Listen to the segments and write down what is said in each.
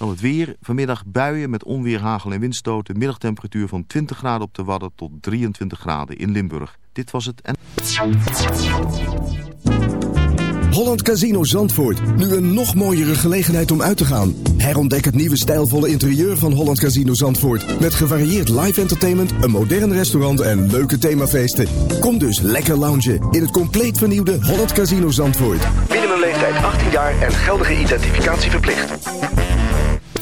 Dan het weer. Vanmiddag buien met onweer, hagel en windstoten. Middagtemperatuur van 20 graden op de Wadden tot 23 graden in Limburg. Dit was het en... Holland Casino Zandvoort. Nu een nog mooiere gelegenheid om uit te gaan. Herontdek het nieuwe stijlvolle interieur van Holland Casino Zandvoort. Met gevarieerd live entertainment, een modern restaurant en leuke themafeesten. Kom dus lekker loungen in het compleet vernieuwde Holland Casino Zandvoort. Binnen een leeftijd 18 jaar en geldige identificatie verplicht.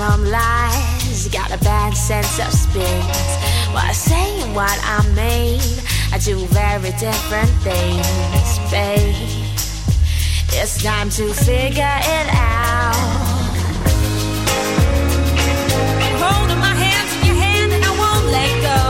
From lies. Got a bad sense of spins. While saying what I mean, I do very different things, babe. It's time to figure it out. Holding my hands in your hand and I won't let go.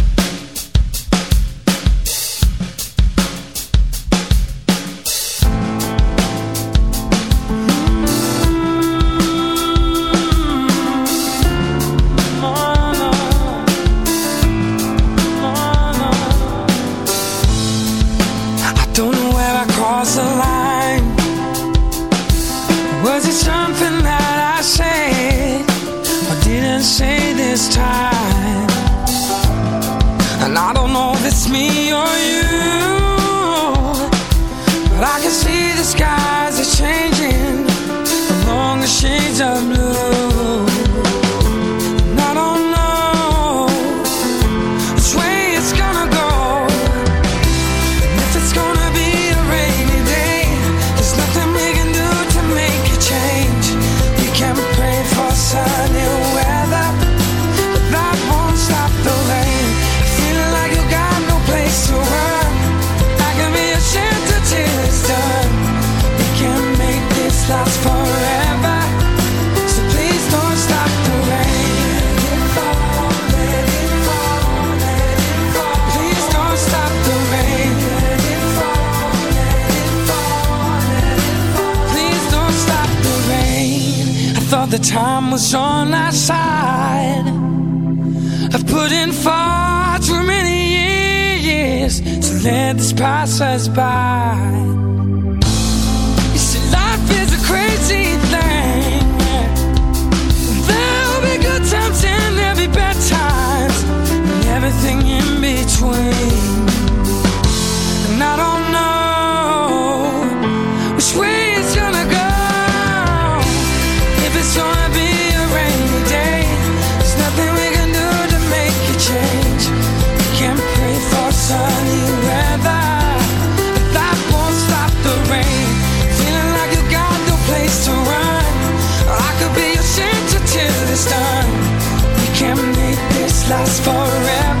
this passes by. You see, life is a crazy thing. There'll be good times and there'll be bad times, and everything in between. And I don't last forever.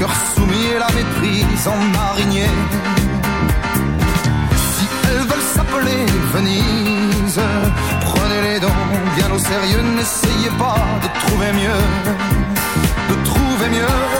Cœur soumis et la méprise en marinier. Si elles veulent s'appeler Venise, prenez-les donc bien au sérieux. N'essayez pas de trouver mieux, de trouver mieux.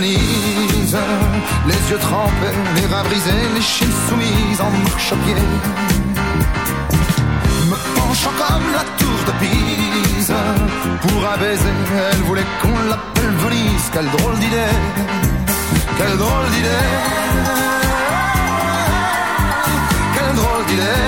Les yeux trempés, les reins brisés, les chines soumises en marche pied. Me penchant comme la tour de Pise, pour un baiser, elle voulait qu'on l'appelle Venise. Quelle drôle d'idée, quelle drôle d'idée, quelle drôle d'idée.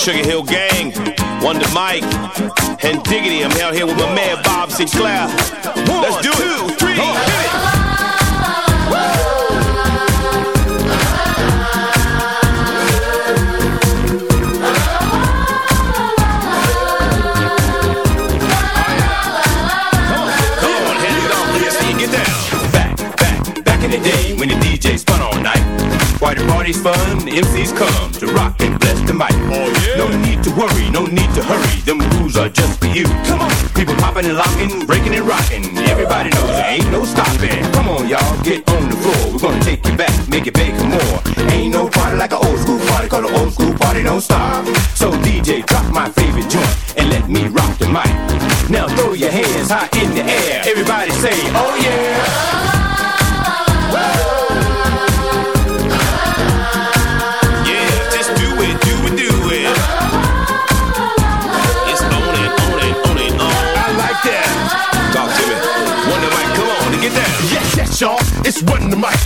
Sugar Hill Gang, Wonder Mike, and Diggity. I'm out here with my man Bob Sinclair. Let's do it. Two, three,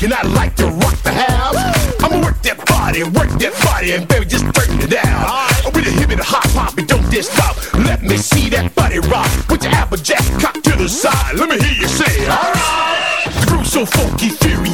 and I like to rock the house. I'ma work that body, work that body, and baby, just turn it down. Right. With a hip and a hop hop, and don't stop. Let me see that body rock. Put your applejack cock to the side. Let me hear you say, alright. The groove's so funky, furious,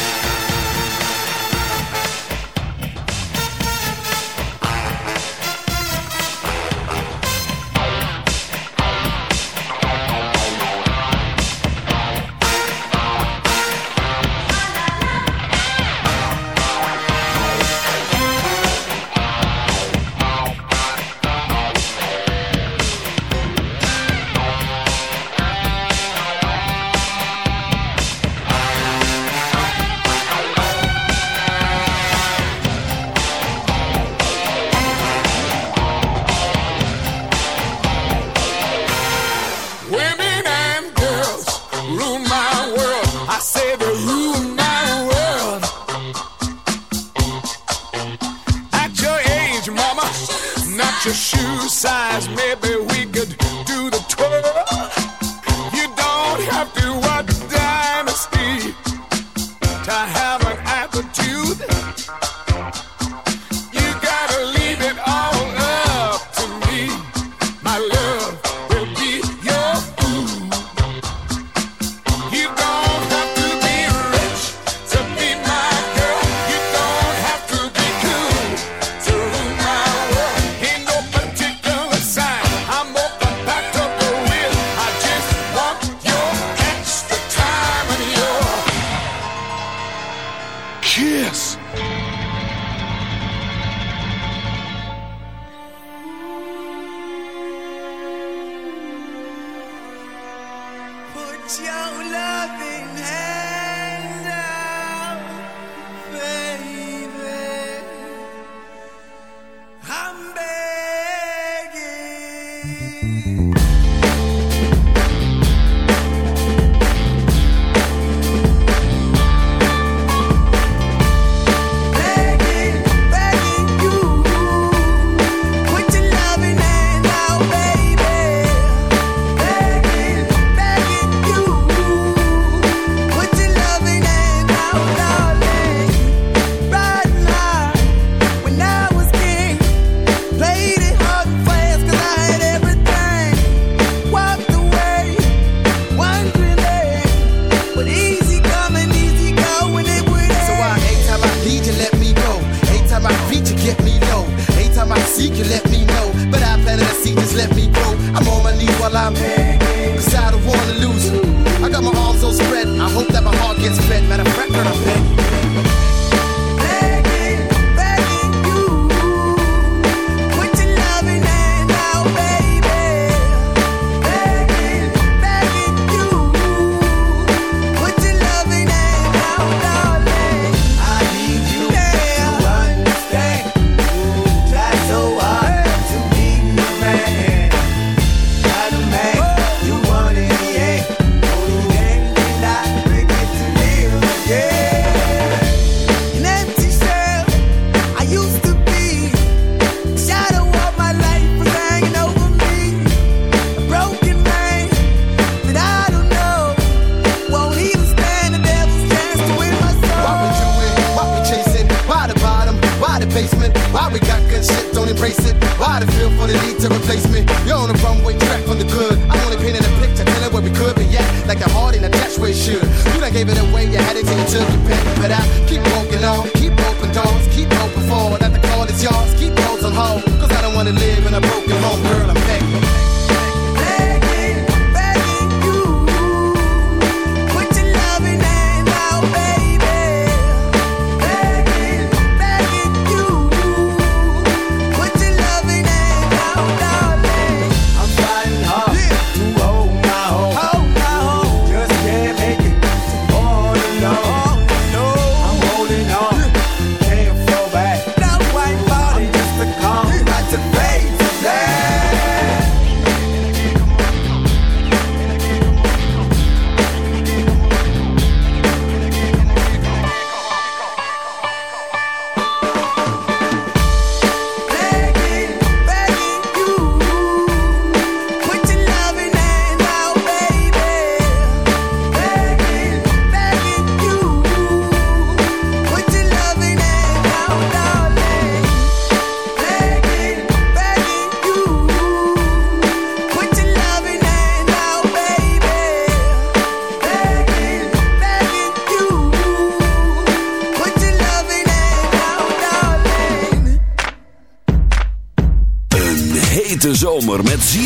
size mirror. get me low. Anytime I seek, you let me know. But I planted a seed, just let me grow. I'm on my knees while I'm here.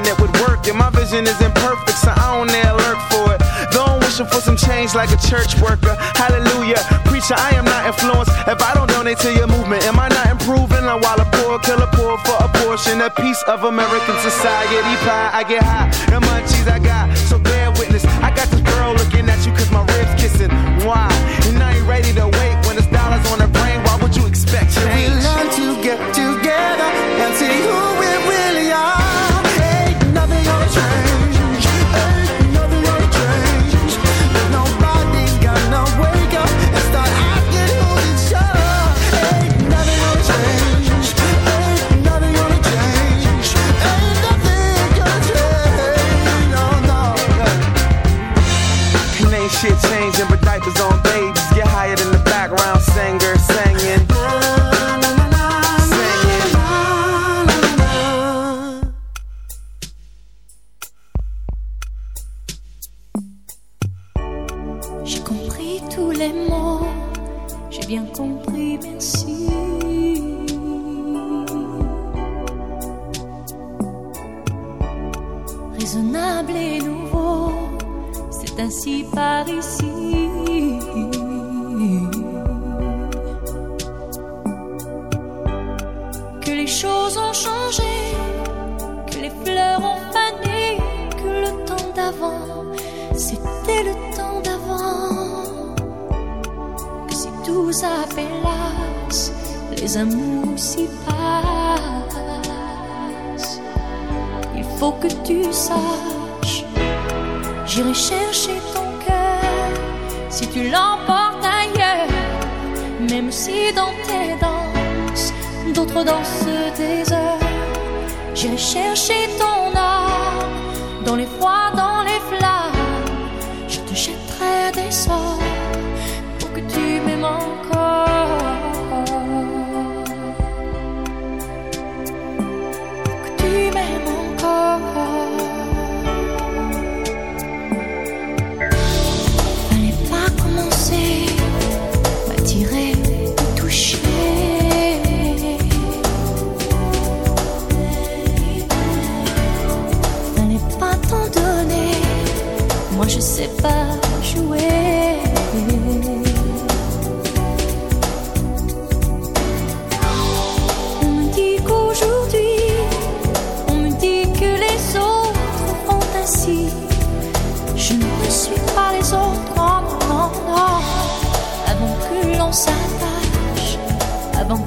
that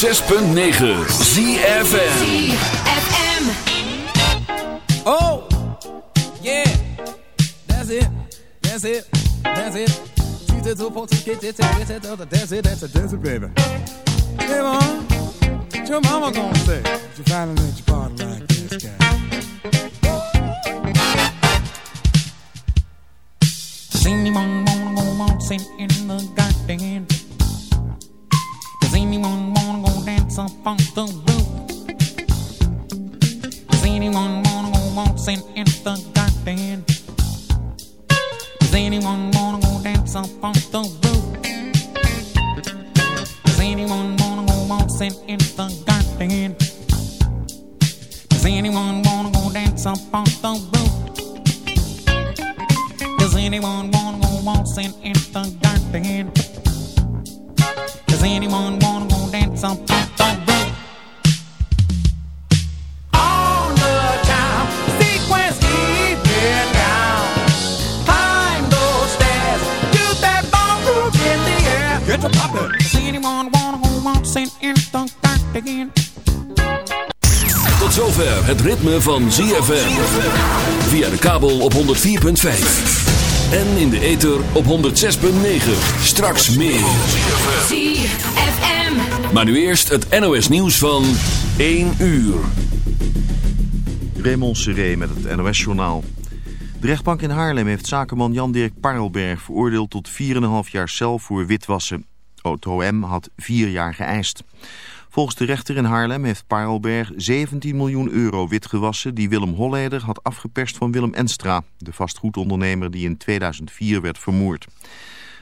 106.9 ZFM. Oh, yeah, that's it, that's it, that's it. Choose it to folks, get it, get it, that's it, that's it, that's it, baby. Hey, mom, what your mama gonna say? if You finally let your body like this guy. Wanna go waltzing in the garden? tão van ZFM. Via de kabel op 104.5. En in de ether op 106.9. Straks meer. ZFM. Maar nu eerst het NOS nieuws van 1 uur. Raymond Seré met het NOS-journaal. De rechtbank in Haarlem heeft zakenman Jan-Dirk Parelberg veroordeeld tot 4,5 jaar cel voor witwassen. Het OM had 4 jaar geëist. Volgens de rechter in Haarlem heeft Parelberg 17 miljoen euro witgewassen... die Willem Holleder had afgeperst van Willem Enstra... de vastgoedondernemer die in 2004 werd vermoord.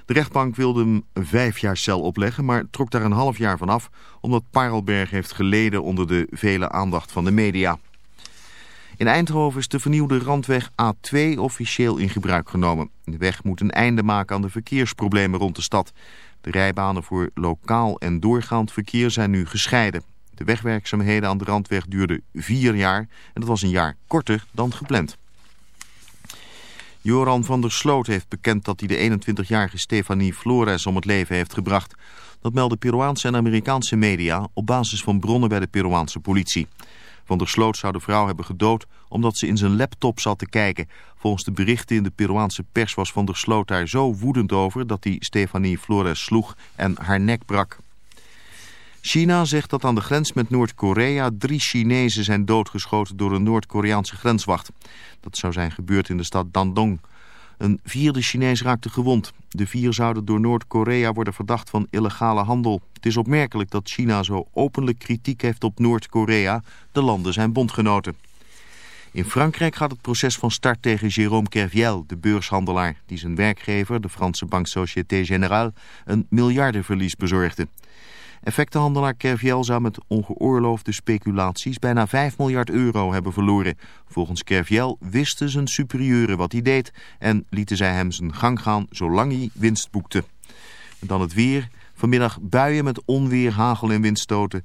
De rechtbank wilde hem vijf jaar cel opleggen, maar trok daar een half jaar van af... omdat Parelberg heeft geleden onder de vele aandacht van de media. In Eindhoven is de vernieuwde randweg A2 officieel in gebruik genomen. De weg moet een einde maken aan de verkeersproblemen rond de stad. De rijbanen voor lokaal en doorgaand verkeer zijn nu gescheiden. De wegwerkzaamheden aan de randweg duurden vier jaar en dat was een jaar korter dan gepland. Joran van der Sloot heeft bekend dat hij de 21-jarige Stefanie Flores om het leven heeft gebracht. Dat melden Peruaanse en Amerikaanse media op basis van bronnen bij de Peruaanse politie. Van der Sloot zou de vrouw hebben gedood omdat ze in zijn laptop zat te kijken. Volgens de berichten in de Peruaanse pers was Van der Sloot daar zo woedend over dat hij Stefanie Flores sloeg en haar nek brak. China zegt dat aan de grens met Noord-Korea drie Chinezen zijn doodgeschoten door een Noord-Koreaanse grenswacht. Dat zou zijn gebeurd in de stad Dandong. Een vierde Chinees raakte gewond. De vier zouden door Noord-Korea worden verdacht van illegale handel. Het is opmerkelijk dat China zo openlijk kritiek heeft op Noord-Korea. De landen zijn bondgenoten. In Frankrijk gaat het proces van start tegen Jérôme Kerviel, de beurshandelaar... die zijn werkgever, de Franse bank Société Générale, een miljardenverlies bezorgde. Effectenhandelaar Kerviel zou met ongeoorloofde speculaties bijna 5 miljard euro hebben verloren. Volgens Kerviel wisten zijn superieuren wat hij deed en lieten zij hem zijn gang gaan zolang hij winst boekte. Dan het weer. Vanmiddag buien met onweer, hagel en windstoten.